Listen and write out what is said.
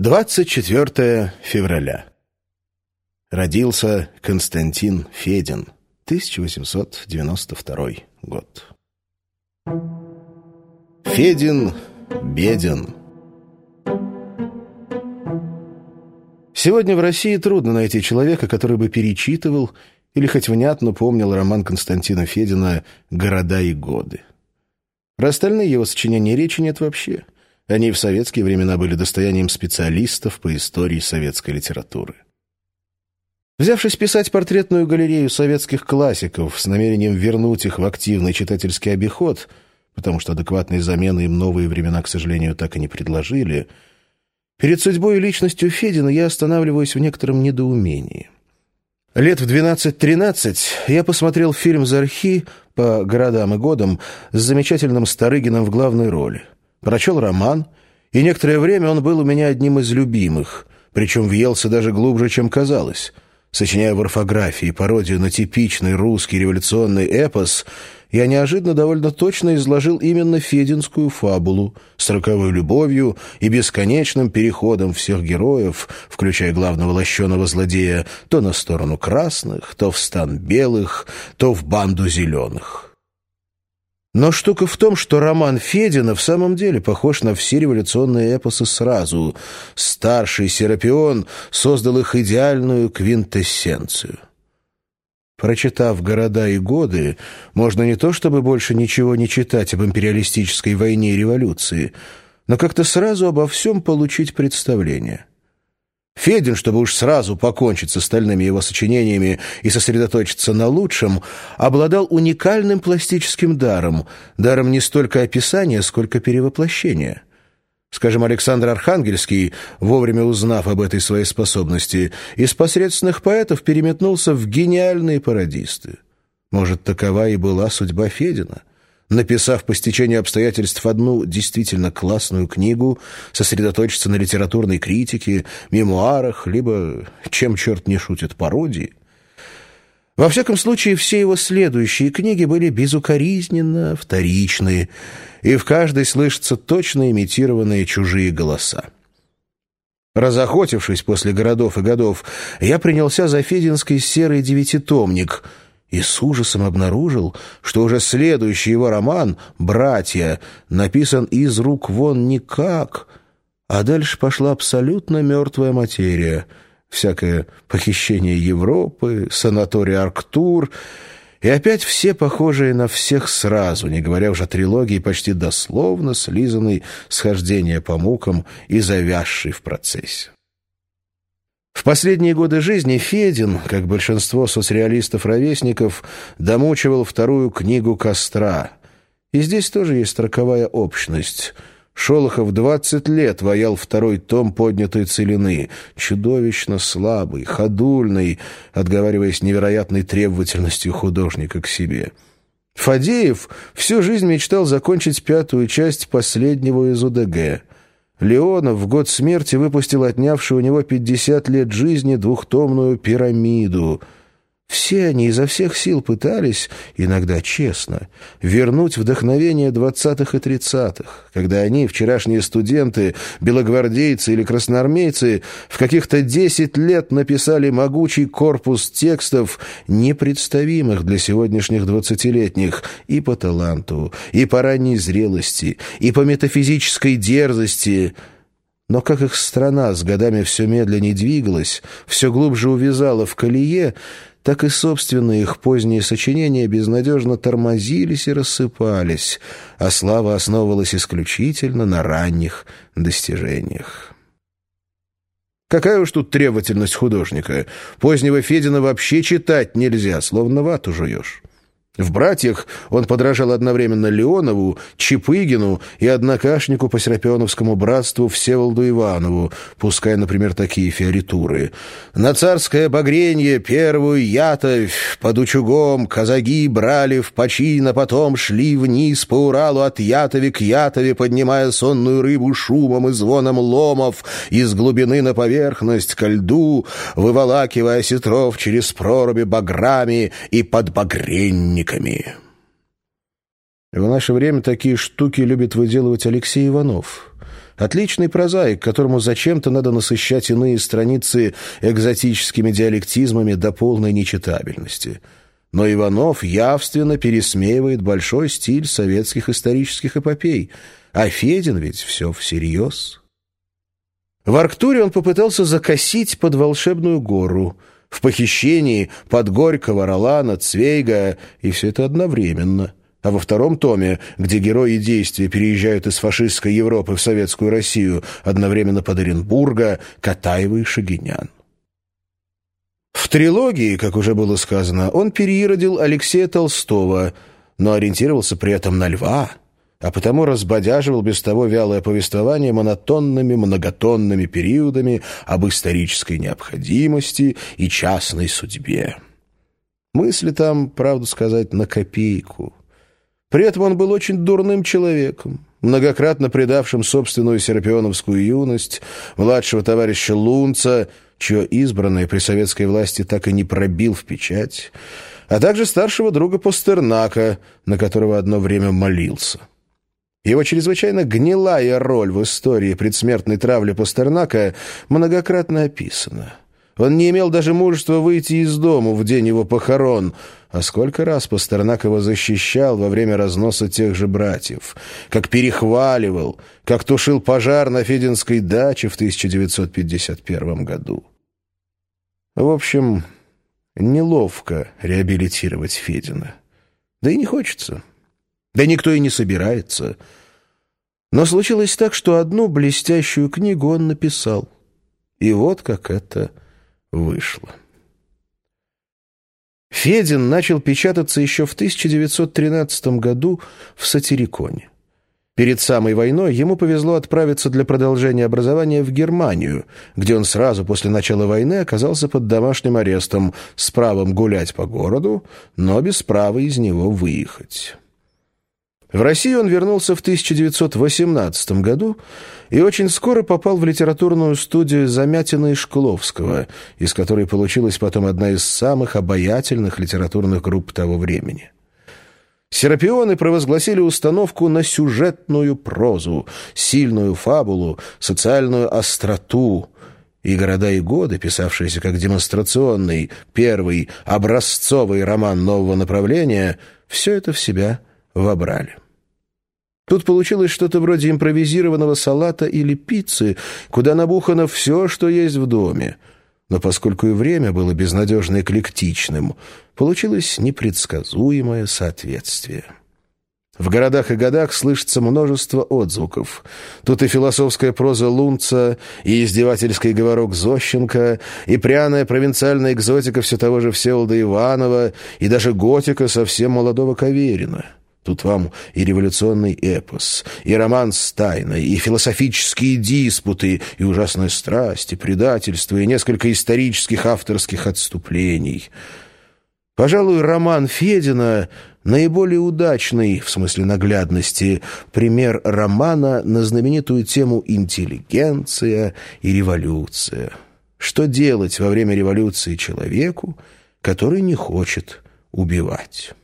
24 февраля. Родился Константин Федин, 1892 год. Федин беден. Сегодня в России трудно найти человека, который бы перечитывал или хоть внятно помнил роман Константина Федина «Города и годы». Про остальные его сочинения речи нет вообще – они в советские времена были достоянием специалистов по истории советской литературы. Взявшись писать портретную галерею советских классиков с намерением вернуть их в активный читательский обиход, потому что адекватной замены им новые времена, к сожалению, так и не предложили, перед судьбой и личностью Федина я останавливаюсь в некотором недоумении. Лет в 12-13 я посмотрел фильм «Зархи» по городам и годам с замечательным Старыгином в главной роли — прочел роман, и некоторое время он был у меня одним из любимых, причем въелся даже глубже, чем казалось. Сочиняя в орфографии пародию на типичный русский революционный эпос, я неожиданно довольно точно изложил именно фединскую фабулу с роковой любовью и бесконечным переходом всех героев, включая главного лощеного злодея, то на сторону красных, то в стан белых, то в банду зеленых. Но штука в том, что роман Федина в самом деле похож на все революционные эпосы сразу. Старший Серапион создал их идеальную квинтэссенцию. Прочитав «Города и годы», можно не то чтобы больше ничего не читать об империалистической войне и революции, но как-то сразу обо всем получить представление. Федин, чтобы уж сразу покончить с остальными его сочинениями и сосредоточиться на лучшем, обладал уникальным пластическим даром, даром не столько описания, сколько перевоплощения. Скажем, Александр Архангельский, вовремя узнав об этой своей способности, из посредственных поэтов переметнулся в гениальные пародисты. Может, такова и была судьба Федина? Написав по стечению обстоятельств одну действительно классную книгу, сосредоточиться на литературной критике, мемуарах, либо, чем черт не шутит, пародии. Во всяком случае, все его следующие книги были безукоризненно вторичные, и в каждой слышатся точно имитированные чужие голоса. Разохотившись после городов и годов, я принялся за Фединский серый девятитомник — и с ужасом обнаружил, что уже следующий его роман «Братья» написан из рук вон никак, а дальше пошла абсолютно мертвая материя, всякое похищение Европы, санаторий Арктур и опять все похожие на всех сразу, не говоря уже о трилогии почти дословно слизанной схождения по мукам и завязшей в процессе. В последние годы жизни Федин, как большинство соцреалистов-ровесников, домучивал вторую книгу «Костра». И здесь тоже есть строковая общность. Шолохов двадцать лет воял второй том поднятой целины, чудовищно слабый, ходульный, отговариваясь невероятной требовательностью художника к себе. Фадеев всю жизнь мечтал закончить пятую часть последнего из УДГ — Леонов в год смерти выпустил отнявшую у него 50 лет жизни двухтомную «Пирамиду», все они изо всех сил пытались, иногда честно, вернуть вдохновение двадцатых и тридцатых, когда они, вчерашние студенты, белогвардейцы или красноармейцы, в каких-то десять лет написали могучий корпус текстов, непредставимых для сегодняшних двадцатилетних и по таланту, и по ранней зрелости, и по метафизической дерзости — но как их страна с годами все медленнее двигалась, все глубже увязала в колее, так и собственные их поздние сочинения безнадежно тормозились и рассыпались, а слава основывалась исключительно на ранних достижениях. Какая уж тут требовательность художника. Позднего Федина вообще читать нельзя, словно вату жуешь. В «Братьях» он подражал одновременно Леонову, Чепыгину и однокашнику по Серапионовскому братству Всеволоду Иванову, пускай, например, такие фиоритуры. «На царское багренье первую ятовь под учугом казаги брали в почин, а потом шли вниз по Уралу от ятови к ятове, поднимая сонную рыбу шумом и звоном ломов из глубины на поверхность ко льду, выволакивая сетров через проруби баграми и под багренник шариками. В наше время такие штуки любит выделывать Алексей Иванов. Отличный прозаик, которому зачем-то надо насыщать иные страницы экзотическими диалектизмами до полной нечитабельности. Но Иванов явственно пересмеивает большой стиль советских исторических эпопей, а Федин ведь все всерьез. В Арктуре он попытался закосить под волшебную гору, в похищении под Горького, Ролана, Цвейга, и все это одновременно – а во втором томе, где герои действия переезжают из фашистской Европы в советскую Россию одновременно под Оренбурга, Катаева и Шагинян. В трилогии, как уже было сказано, он переиродил Алексея Толстого, но ориентировался при этом на льва, а потому разбодяживал без того вялое повествование монотонными многотонными периодами об исторической необходимости и частной судьбе. Мысли там, правду сказать, на копейку – при этом он был очень дурным человеком, многократно предавшим собственную серапионовскую юность, младшего товарища Лунца, чье избранное при советской власти так и не пробил в печать, а также старшего друга Пастернака, на которого одно время молился. Его чрезвычайно гнилая роль в истории предсмертной травли Пастернака многократно описана. Он не имел даже мужества выйти из дому в день его похорон. А сколько раз Пастернак его защищал во время разноса тех же братьев. Как перехваливал, как тушил пожар на Фединской даче в 1951 году. В общем, неловко реабилитировать Федина. Да и не хочется. Да никто и не собирается. Но случилось так, что одну блестящую книгу он написал. И вот как это вышло. Федин начал печататься еще в 1913 году в «Сатириконе». Перед самой войной ему повезло отправиться для продолжения образования в Германию, где он сразу после начала войны оказался под домашним арестом с правом гулять по городу, но без права из него выехать. В Россию он вернулся в 1918 году и очень скоро попал в литературную студию Замятина и Шкловского, из которой получилась потом одна из самых обаятельных литературных групп того времени. Серапионы провозгласили установку на сюжетную прозу, сильную фабулу, социальную остроту, и «Города и годы», писавшиеся как демонстрационный, первый, образцовый роман нового направления, все это в себя вобрали. Тут получилось что-то вроде импровизированного салата или пиццы, куда набухано все, что есть в доме. Но поскольку и время было безнадежно эклектичным, получилось непредсказуемое соответствие. В городах и годах слышится множество отзвуков. Тут и философская проза Лунца, и издевательский говорок Зощенко, и пряная провинциальная экзотика все того же Всеволода Иванова, и даже готика совсем молодого Каверина — Тут вам и революционный эпос, и роман с тайной, и философические диспуты, и ужасная страсть, и предательство, и несколько исторических авторских отступлений. Пожалуй, роман Федина наиболее удачный, в смысле наглядности, пример романа на знаменитую тему «Интеллигенция и революция». Что делать во время революции человеку, который не хочет убивать?